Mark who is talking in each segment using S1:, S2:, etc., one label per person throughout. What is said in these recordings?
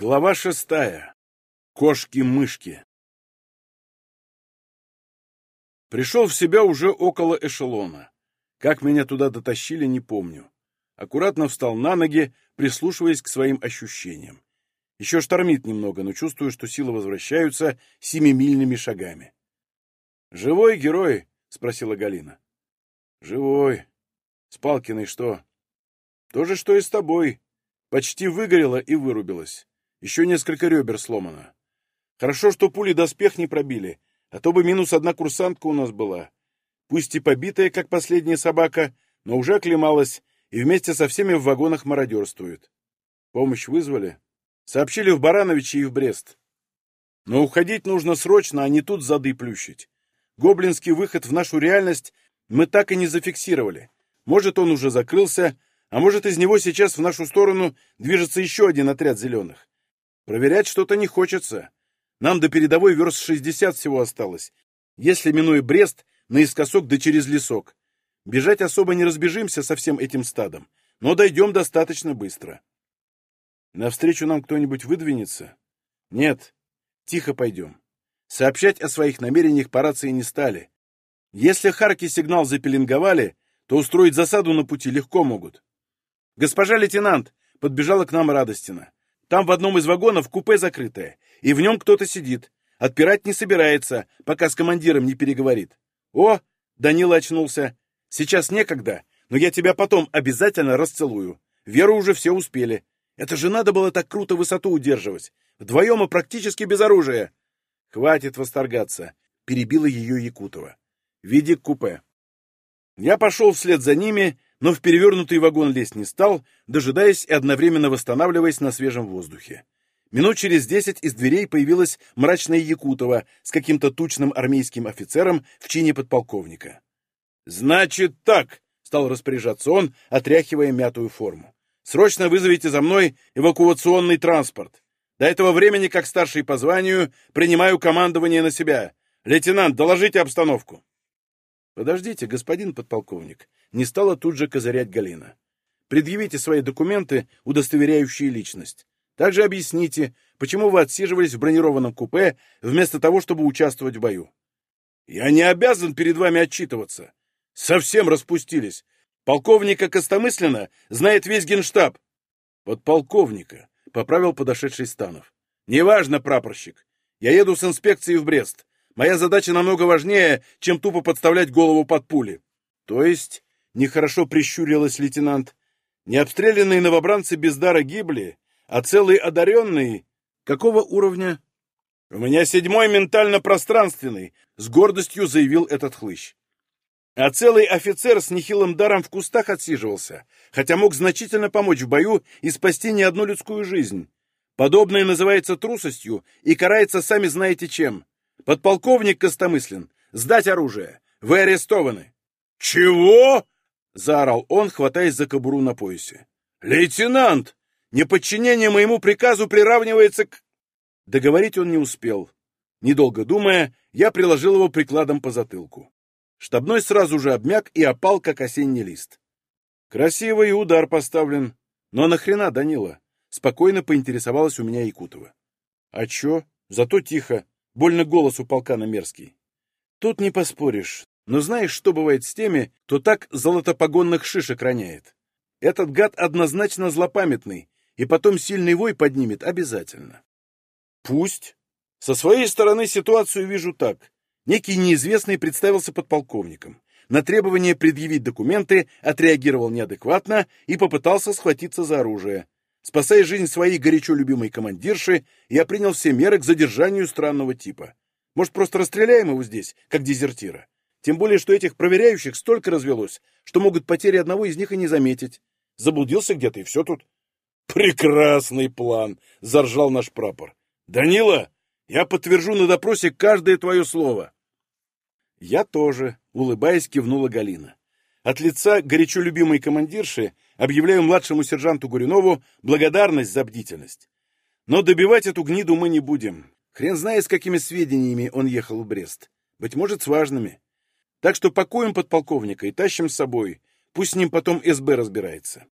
S1: Глава шестая. Кошки-мышки. Пришел в себя уже около эшелона. Как меня туда дотащили, не помню. Аккуратно встал на ноги, прислушиваясь к своим ощущениям. Еще штормит немного, но чувствую, что силы возвращаются семимильными шагами. «Живой герой?» — спросила Галина. «Живой. С Палкиной что?» «То же, что и с тобой. Почти выгорела и вырубилась. Еще несколько ребер сломано. Хорошо, что пули доспех не пробили, а то бы минус одна курсантка у нас была. Пусть и побитая, как последняя собака, но уже оклемалась и вместе со всеми в вагонах мародерствует. Помощь вызвали?» Сообщили в Барановичи и в Брест. Но уходить нужно срочно, а не тут зады плющить. Гоблинский выход в нашу реальность мы так и не зафиксировали. Может, он уже закрылся, а может, из него сейчас в нашу сторону движется еще один отряд зеленых. Проверять что-то не хочется. Нам до передовой верст 60 всего осталось. Если, минуя Брест, наискосок да через лесок. Бежать особо не разбежимся со всем этим стадом, но дойдем достаточно быстро. Навстречу нам кто-нибудь выдвинется? Нет. Тихо пойдем. Сообщать о своих намерениях по рации не стали. Если Харки сигнал запеленговали, то устроить засаду на пути легко могут. «Госпожа лейтенант!» — подбежала к нам Радостина. «Там в одном из вагонов купе закрытое, и в нем кто-то сидит. Отпирать не собирается, пока с командиром не переговорит». «О!» — Данила очнулся. «Сейчас некогда, но я тебя потом обязательно расцелую. Веру уже все успели. Это же надо было так круто высоту удерживать. Вдвоем и практически без оружия. Хватит восторгаться, перебила ее Якутова. Веди купе. Я пошел вслед за ними, но в перевернутый вагон лезть не стал, дожидаясь и одновременно восстанавливаясь на свежем воздухе. Минут через десять из дверей появилась мрачная Якутова с каким-то тучным армейским офицером в чине подполковника. «Значит так!» — стал распоряжаться он, отряхивая мятую форму. Срочно вызовите за мной эвакуационный транспорт. До этого времени, как старший по званию, принимаю командование на себя. Лейтенант, доложите обстановку. Подождите, господин подполковник. Не стала тут же козырять Галина. Предъявите свои документы, удостоверяющие личность. Также объясните, почему вы отсиживались в бронированном купе, вместо того, чтобы участвовать в бою. Я не обязан перед вами отчитываться. Совсем распустились. Полковника Костомыслина знает весь генштаб. Подполковника, — поправил подошедший Станов. Неважно, прапорщик. Я еду с инспекцией в Брест. Моя задача намного важнее, чем тупо подставлять голову под пули. То есть, нехорошо прищурилась лейтенант, не обстрелянные новобранцы без дара гибли, а целый одаренный... Какого уровня? У меня седьмой ментально-пространственный, с гордостью заявил этот хлыщ. А целый офицер с нехилым даром в кустах отсиживался, хотя мог значительно помочь в бою и спасти не одну людскую жизнь. Подобное называется трусостью и карается сами знаете чем. Подполковник Костомыслин, сдать оружие. Вы арестованы. Чего? заорал он, хватаясь за кобуру на поясе. Лейтенант, неподчинение моему приказу приравнивается к Договорить он не успел. Недолго думая, я приложил его прикладом по затылку. Штабной сразу же обмяк и опал, как осенний лист. Красивый удар поставлен. Но нахрена, Данила? Спокойно поинтересовалась у меня Якутова. А чё? Зато тихо. Больно голос у полкана мерзкий. Тут не поспоришь. Но знаешь, что бывает с теми, кто так золотопогонных шишек роняет? Этот гад однозначно злопамятный, и потом сильный вой поднимет обязательно. Пусть. Со своей стороны ситуацию вижу так. Некий неизвестный представился подполковником. На требование предъявить документы отреагировал неадекватно и попытался схватиться за оружие. Спасая жизнь своей горячо любимой командирши, я принял все меры к задержанию странного типа. Может, просто расстреляем его здесь, как дезертира? Тем более, что этих проверяющих столько развелось, что могут потери одного из них и не заметить. Заблудился где-то, и все тут. «Прекрасный план!» — заржал наш прапор. «Данила, я подтвержу на допросе каждое твое слово. Я тоже, улыбаясь, кивнула Галина. От лица горячо любимой командирши объявляю младшему сержанту Гурюнову благодарность за бдительность. Но добивать эту гниду мы не будем. Хрен знает, с какими сведениями он ехал в Брест. Быть может, с важными. Так что пакуем подполковника и тащим с собой. Пусть с ним потом СБ разбирается.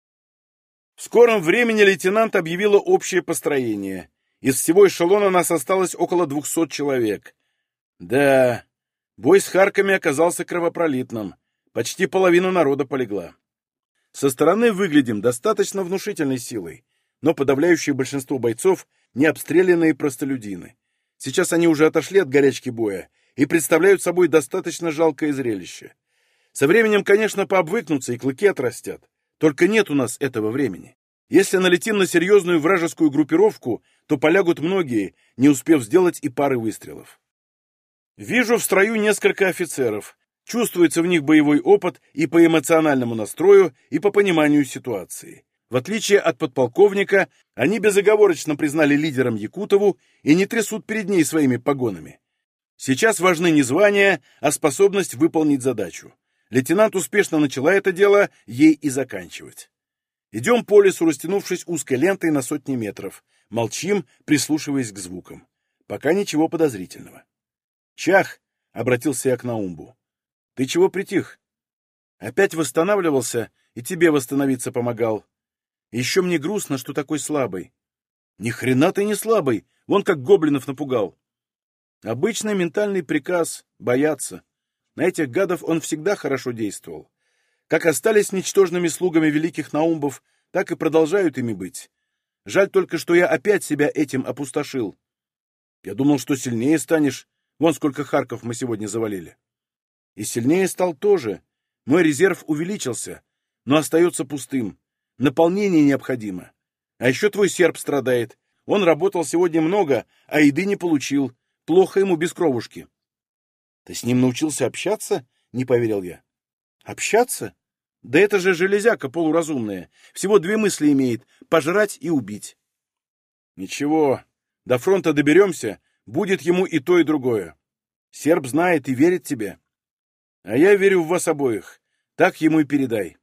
S1: В скором времени лейтенант объявила общее построение. Из всего эшелона нас осталось около двухсот человек. Да, бой с Харками оказался кровопролитным. Почти половина народа полегла. Со стороны выглядим достаточно внушительной силой, но подавляющее большинство бойцов — не обстрелянные простолюдины. Сейчас они уже отошли от горячки боя и представляют собой достаточно жалкое зрелище. Со временем, конечно, пообвыкнутся и клыки отрастят. Только нет у нас этого времени. Если налетим на серьезную вражескую группировку, то полягут многие, не успев сделать и пары выстрелов. Вижу в строю несколько офицеров. Чувствуется в них боевой опыт и по эмоциональному настрою, и по пониманию ситуации. В отличие от подполковника, они безоговорочно признали лидером Якутову и не трясут перед ней своими погонами. Сейчас важны не звания, а способность выполнить задачу. Лейтенант успешно начала это дело, ей и заканчивать. Идем по лесу, растянувшись узкой лентой на сотни метров. Молчим, прислушиваясь к звукам. Пока ничего подозрительного. «Чах!» — обратился я к Наумбу. «Ты чего притих?» «Опять восстанавливался и тебе восстановиться помогал. Еще мне грустно, что такой слабый». «Ни хрена ты не слабый! Вон как гоблинов напугал!» Обычный ментальный приказ — бояться. На этих гадов он всегда хорошо действовал. Как остались ничтожными слугами великих наумбов, так и продолжают ими быть. Жаль только, что я опять себя этим опустошил. Я думал, что сильнее станешь. Вон сколько харков мы сегодня завалили. И сильнее стал тоже. Мой резерв увеличился, но остается пустым. Наполнение необходимо. А еще твой серп страдает. Он работал сегодня много, а еды не получил. Плохо ему без кровушки. Ты с ним научился общаться? Не поверил я. Общаться? Да это же железяка полуразумная. Всего две мысли имеет — пожрать и убить. Ничего, до фронта доберемся, будет ему и то, и другое. Серб знает и верит тебе. А я верю в вас обоих. Так ему и передай.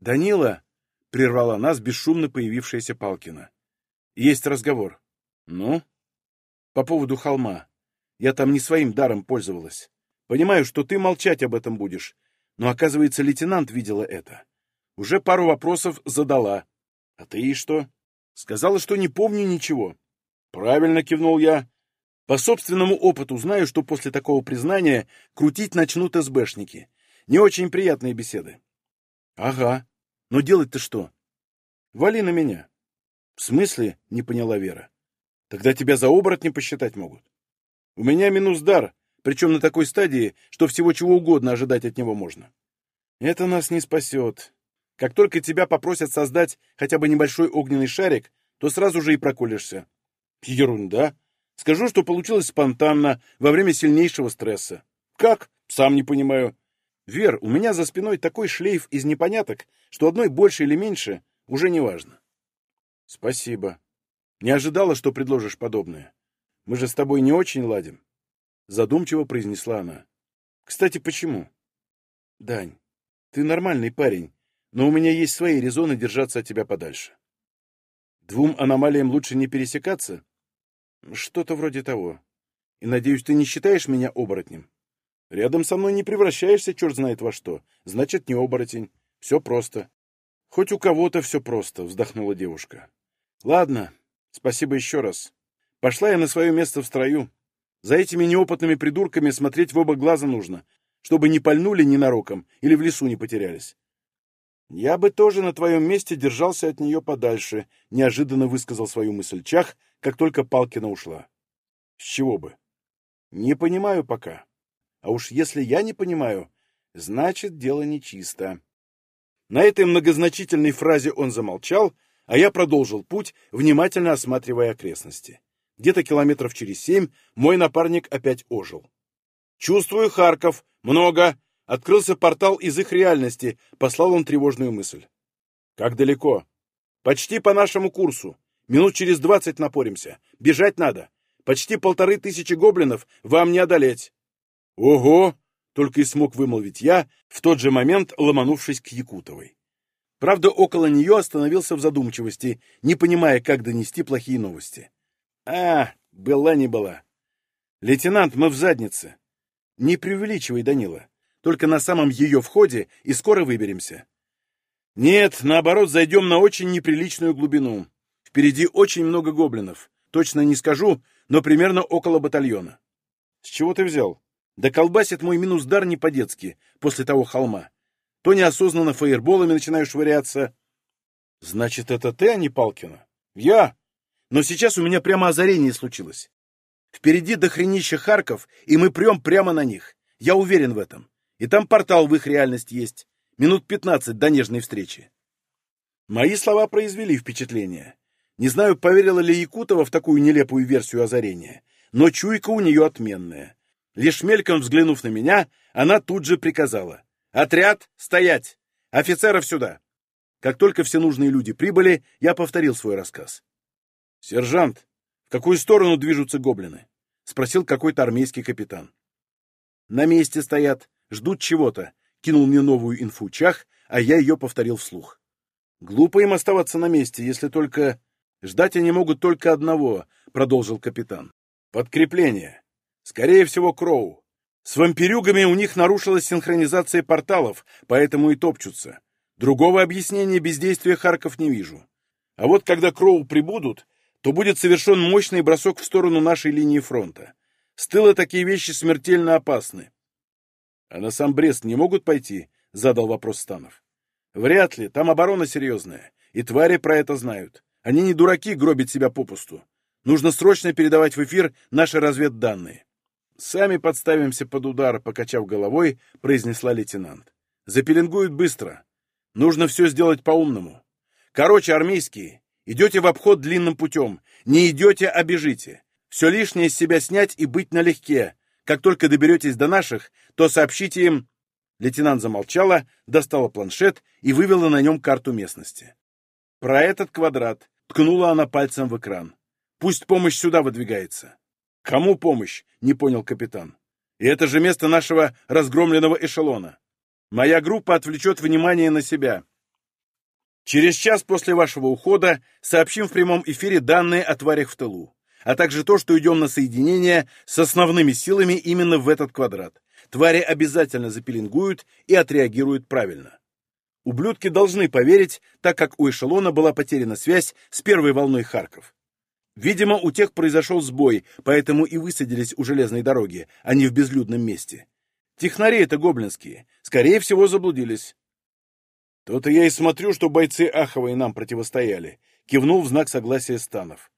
S1: Данила, — прервала нас бесшумно появившаяся Палкина. Есть разговор. Ну? По поводу холма. Я там не своим даром пользовалась. Понимаю, что ты молчать об этом будешь, но, оказывается, лейтенант видела это. Уже пару вопросов задала. А ты и что? Сказала, что не помню ничего. Правильно кивнул я. По собственному опыту знаю, что после такого признания крутить начнут СБшники. Не очень приятные беседы. Ага. Но делать-то что? Вали на меня. В смысле? Не поняла Вера. Тогда тебя за оборотни посчитать могут. У меня минус дар, причем на такой стадии, что всего чего угодно ожидать от него можно. Это нас не спасет. Как только тебя попросят создать хотя бы небольшой огненный шарик, то сразу же и проколешься. Ерунда. Скажу, что получилось спонтанно, во время сильнейшего стресса. Как? Сам не понимаю. Вер, у меня за спиной такой шлейф из непоняток, что одной больше или меньше уже не важно. Спасибо. Не ожидала, что предложишь подобное. Мы же с тобой не очень ладим. Задумчиво произнесла она. Кстати, почему? Дань, ты нормальный парень, но у меня есть свои резоны держаться от тебя подальше. Двум аномалиям лучше не пересекаться? Что-то вроде того. И, надеюсь, ты не считаешь меня оборотнем? Рядом со мной не превращаешься черт знает во что. Значит, не оборотень. Все просто. Хоть у кого-то все просто, вздохнула девушка. Ладно, спасибо еще раз. Пошла я на свое место в строю. За этими неопытными придурками смотреть в оба глаза нужно, чтобы не пальнули ненароком или в лесу не потерялись. Я бы тоже на твоем месте держался от нее подальше, неожиданно высказал свою мысль Чах, как только Палкина ушла. С чего бы? Не понимаю пока. А уж если я не понимаю, значит, дело нечисто. На этой многозначительной фразе он замолчал, а я продолжил путь, внимательно осматривая окрестности. Где-то километров через семь мой напарник опять ожил. «Чувствую Харков. Много. Открылся портал из их реальности», — послал он тревожную мысль. «Как далеко?» «Почти по нашему курсу. Минут через двадцать напоримся. Бежать надо. Почти полторы тысячи гоблинов вам не одолеть». «Ого!» — только и смог вымолвить я, в тот же момент ломанувшись к Якутовой. Правда, около нее остановился в задумчивости, не понимая, как донести плохие новости. А, была не была. Лейтенант, мы в заднице. Не преувеличивай, Данила. Только на самом ее входе и скоро выберемся. Нет, наоборот, зайдем на очень неприличную глубину. Впереди очень много гоблинов. точно не скажу, но примерно около батальона. С чего ты взял? Да колбасит мой минус-дар не по-детски, после того холма. То неосознанно фаерболами начинаю швыряться. Значит, это ты, а не Палкина? Я. Но сейчас у меня прямо озарение случилось. Впереди дохренища Харков, и мы прем прямо на них. Я уверен в этом. И там портал в их реальность есть. Минут пятнадцать до нежной встречи. Мои слова произвели впечатление. Не знаю, поверила ли Якутова в такую нелепую версию озарения, но чуйка у нее отменная. Лишь мельком взглянув на меня, она тут же приказала. «Отряд, стоять! Офицеров сюда!» Как только все нужные люди прибыли, я повторил свой рассказ. «Сержант, в какую сторону движутся гоблины?» — спросил какой-то армейский капитан. «На месте стоят, ждут чего-то», — кинул мне новую инфу Чах, а я ее повторил вслух. «Глупо им оставаться на месте, если только...» «Ждать они могут только одного», — продолжил капитан. «Подкрепление. Скорее всего, Кроу. С вампирюгами у них нарушилась синхронизация порталов, поэтому и топчутся. Другого объяснения бездействия Харков не вижу. А вот когда Кроу прибудут, то будет совершен мощный бросок в сторону нашей линии фронта. С тыла такие вещи смертельно опасны. — А на сам Брест не могут пойти? — задал вопрос Станов. — Вряд ли, там оборона серьезная, и твари про это знают. Они не дураки гробить себя попусту. Нужно срочно передавать в эфир наши разведданные. «Сами подставимся под удар», — покачав головой, произнесла лейтенант. «Запеленгуют быстро. Нужно все сделать по-умному. Короче, армейские, идете в обход длинным путем. Не идете, а бежите. Все лишнее из себя снять и быть налегке. Как только доберетесь до наших, то сообщите им...» Лейтенант замолчала, достала планшет и вывела на нем карту местности. «Про этот квадрат», — ткнула она пальцем в экран. «Пусть помощь сюда выдвигается». «Кому помощь?» — не понял капитан. «И это же место нашего разгромленного эшелона. Моя группа отвлечет внимание на себя. Через час после вашего ухода сообщим в прямом эфире данные о тварях в тылу, а также то, что идем на соединение с основными силами именно в этот квадрат. Твари обязательно запеленгуют и отреагируют правильно. Ублюдки должны поверить, так как у эшелона была потеряна связь с первой волной Харков. Видимо, у тех произошел сбой, поэтому и высадились у железной дороги, а не в безлюдном месте. Технари это гоблинские. Скорее всего, заблудились. То-то я и смотрю, что бойцы Аховой нам противостояли. Кивнул в знак согласия Станов.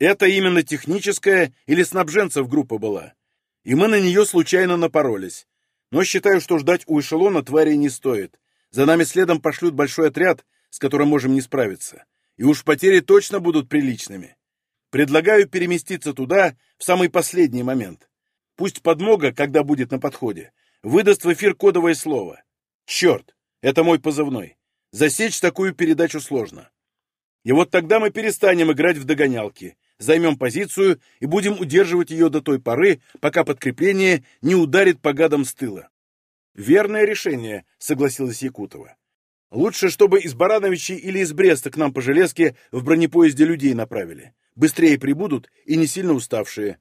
S1: Это именно техническая или снабженцев группа была. И мы на нее случайно напоролись. Но считаю, что ждать у эшелона тварей не стоит. За нами следом пошлют большой отряд, с которым можем не справиться. И уж потери точно будут приличными. Предлагаю переместиться туда в самый последний момент. Пусть подмога, когда будет на подходе, выдаст в эфир кодовое слово. Черт, это мой позывной. Засечь такую передачу сложно. И вот тогда мы перестанем играть в догонялки, займем позицию и будем удерживать ее до той поры, пока подкрепление не ударит по гадам с тыла. Верное решение, согласилась Якутова. Лучше, чтобы из Барановичей или из Бреста к нам по железке в бронепоезде людей направили быстрее прибудут и не сильно уставшие.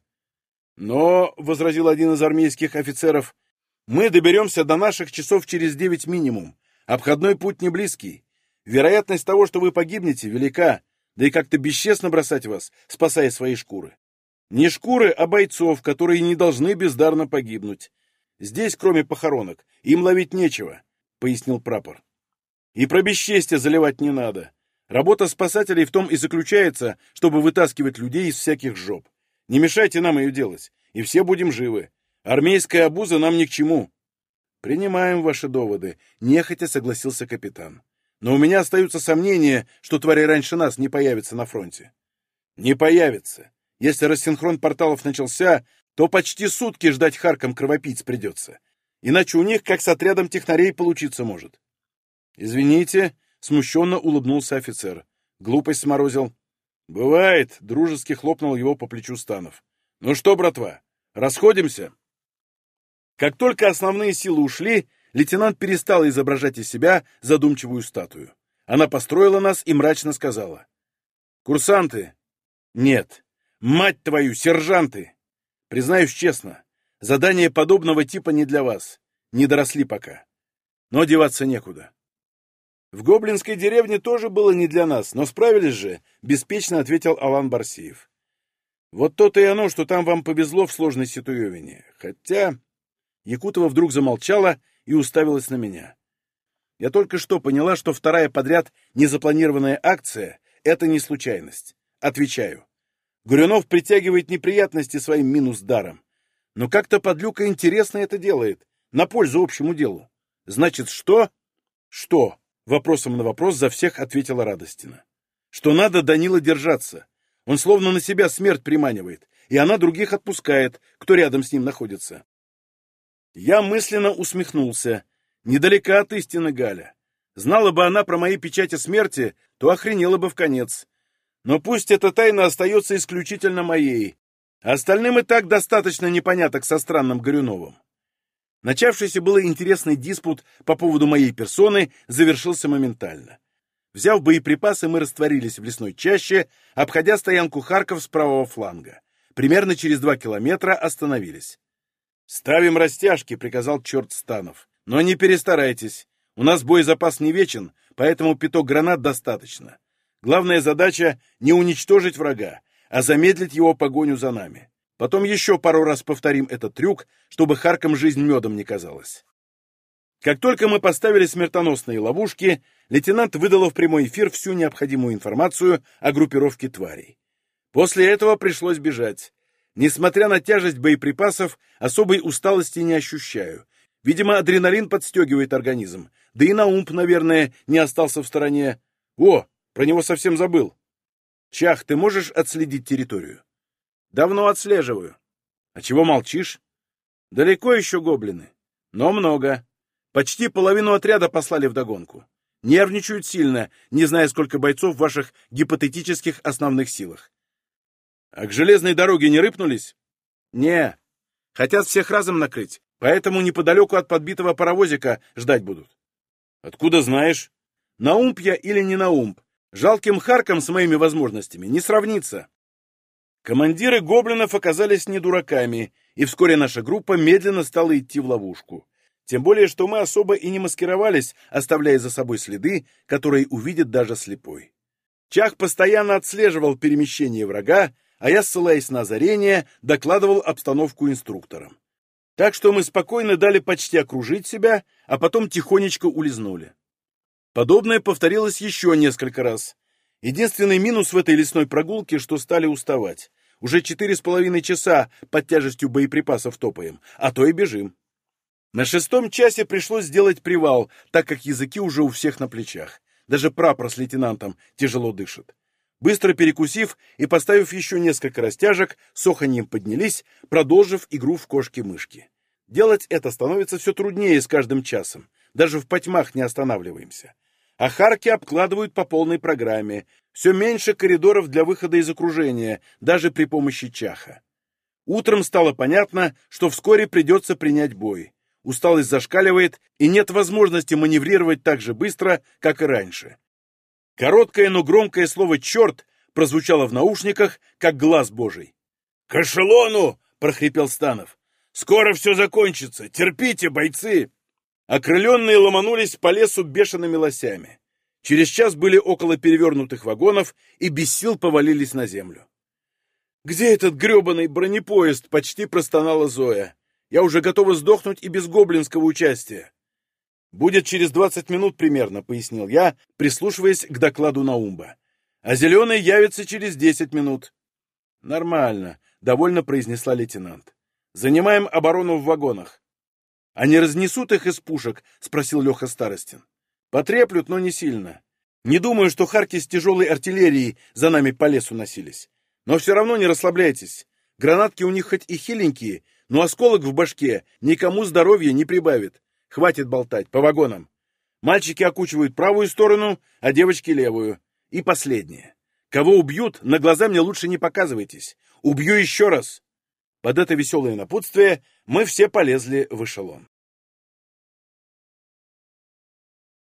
S1: Но, — возразил один из армейских офицеров, — мы доберемся до наших часов через девять минимум. Обходной путь не близкий. Вероятность того, что вы погибнете, велика, да и как-то бесчестно бросать вас, спасая свои шкуры. Не шкуры, а бойцов, которые не должны бездарно погибнуть. Здесь, кроме похоронок, им ловить нечего, — пояснил прапор. И про бесчестие заливать не надо. Работа спасателей в том и заключается, чтобы вытаскивать людей из всяких жоп. Не мешайте нам ее делать, и все будем живы. Армейская обуза нам ни к чему. Принимаем ваши доводы, нехотя согласился капитан. Но у меня остаются сомнения, что твари раньше нас не появятся на фронте. Не появятся. Если рассинхрон порталов начался, то почти сутки ждать Харком кровопийц придется. Иначе у них, как с отрядом технарей, получиться может. Извините, Смущенно улыбнулся офицер. Глупость сморозил. «Бывает», — дружески хлопнул его по плечу Станов. «Ну что, братва, расходимся?» Как только основные силы ушли, лейтенант перестал изображать из себя задумчивую статую. Она построила нас и мрачно сказала. «Курсанты?» «Нет. Мать твою, сержанты!» «Признаюсь честно, задание подобного типа не для вас. Не доросли пока. Но деваться некуда. В гоблинской деревне тоже было не для нас, но справились же, беспечно ответил Алан Барсиев. Вот то-то и оно, что там вам повезло в сложной ситуевине. Хотя... Якутова вдруг замолчала и уставилась на меня. Я только что поняла, что вторая подряд незапланированная акция — это не случайность. Отвечаю. Гурюнов притягивает неприятности своим минус-даром. Но как-то подлюка интересно это делает, на пользу общему делу. Значит, что? Что? Вопросом на вопрос за всех ответила Радостина. Что надо Данила держаться. Он словно на себя смерть приманивает, и она других отпускает, кто рядом с ним находится. Я мысленно усмехнулся. Недалека от истины Галя. Знала бы она про мои печати смерти, то охренела бы в конец. Но пусть эта тайна остается исключительно моей. Остальным и так достаточно непоняток со странным Горюновым. Начавшийся было интересный диспут по поводу моей персоны завершился моментально. Взяв боеприпасы, мы растворились в лесной чаще, обходя стоянку Харков с правого фланга. Примерно через два километра остановились. «Ставим растяжки», — приказал черт Станов. «Но не перестарайтесь. У нас боезапас не вечен, поэтому пяток гранат достаточно. Главная задача — не уничтожить врага, а замедлить его погоню за нами. Потом еще пару раз повторим этот трюк, чтобы Харкам жизнь медом не казалась». Как только мы поставили смертоносные ловушки, лейтенант выдала в прямой эфир всю необходимую информацию о группировке тварей. После этого пришлось бежать. Несмотря на тяжесть боеприпасов, особой усталости не ощущаю. Видимо, адреналин подстегивает организм. Да и Наумп, наверное, не остался в стороне. О, про него совсем забыл. Чах, ты можешь отследить территорию? Давно отслеживаю. А чего молчишь? Далеко еще гоблины. Но много. Почти половину отряда послали вдогонку. Нервничают сильно, не зная, сколько бойцов в ваших гипотетических основных силах. А к железной дороге не рыпнулись? Не. Хотят всех разом накрыть, поэтому неподалеку от подбитого паровозика ждать будут. Откуда знаешь? Наумп я или не наумп? Жалким Харком с моими возможностями не сравнится. Командиры гоблинов оказались не дураками, и вскоре наша группа медленно стала идти в ловушку. Тем более, что мы особо и не маскировались, оставляя за собой следы, которые увидит даже слепой. Чах постоянно отслеживал перемещение врага, а я, ссылаясь на озарение, докладывал обстановку инструкторам. Так что мы спокойно дали почти окружить себя, а потом тихонечко улизнули. Подобное повторилось еще несколько раз. Единственный минус в этой лесной прогулке, что стали уставать. Уже четыре с половиной часа под тяжестью боеприпасов топаем, а то и бежим. На шестом часе пришлось сделать привал, так как языки уже у всех на плечах. Даже прапор с лейтенантом тяжело дышит. Быстро перекусив и поставив еще несколько растяжек, с оханьем поднялись, продолжив игру в кошки-мышки. Делать это становится все труднее с каждым часом. Даже в потьмах не останавливаемся. А харки обкладывают по полной программе. Все меньше коридоров для выхода из окружения, даже при помощи чаха. Утром стало понятно, что вскоре придется принять бой. Усталость зашкаливает, и нет возможности маневрировать так же быстро, как и раньше. Короткое, но громкое слово «черт» прозвучало в наушниках, как глаз божий. «К эшелону!» — прохрипел Станов. «Скоро все закончится! Терпите, бойцы!» Окрыленные ломанулись по лесу бешеными лосями. Через час были около перевернутых вагонов и без сил повалились на землю. «Где этот гребаный бронепоезд?» — почти простонала Зоя. «Я уже готова сдохнуть и без гоблинского участия». «Будет через двадцать минут примерно», — пояснил я, прислушиваясь к докладу Наумба. «А зеленый явится через десять минут». «Нормально», — довольно произнесла лейтенант. «Занимаем оборону в вагонах». «А не разнесут их из пушек?» — спросил Леха Старостин. «Потреплют, но не сильно. Не думаю, что харки с тяжелой артиллерией за нами по лесу носились. Но все равно не расслабляйтесь. Гранатки у них хоть и хиленькие, но осколок в башке никому здоровья не прибавит. Хватит болтать, по вагонам. Мальчики окучивают правую сторону, а девочки — левую. И последнее. Кого убьют, на глаза мне лучше не показывайтесь. Убью еще раз. Под это веселое напутствие мы все полезли в эшелон.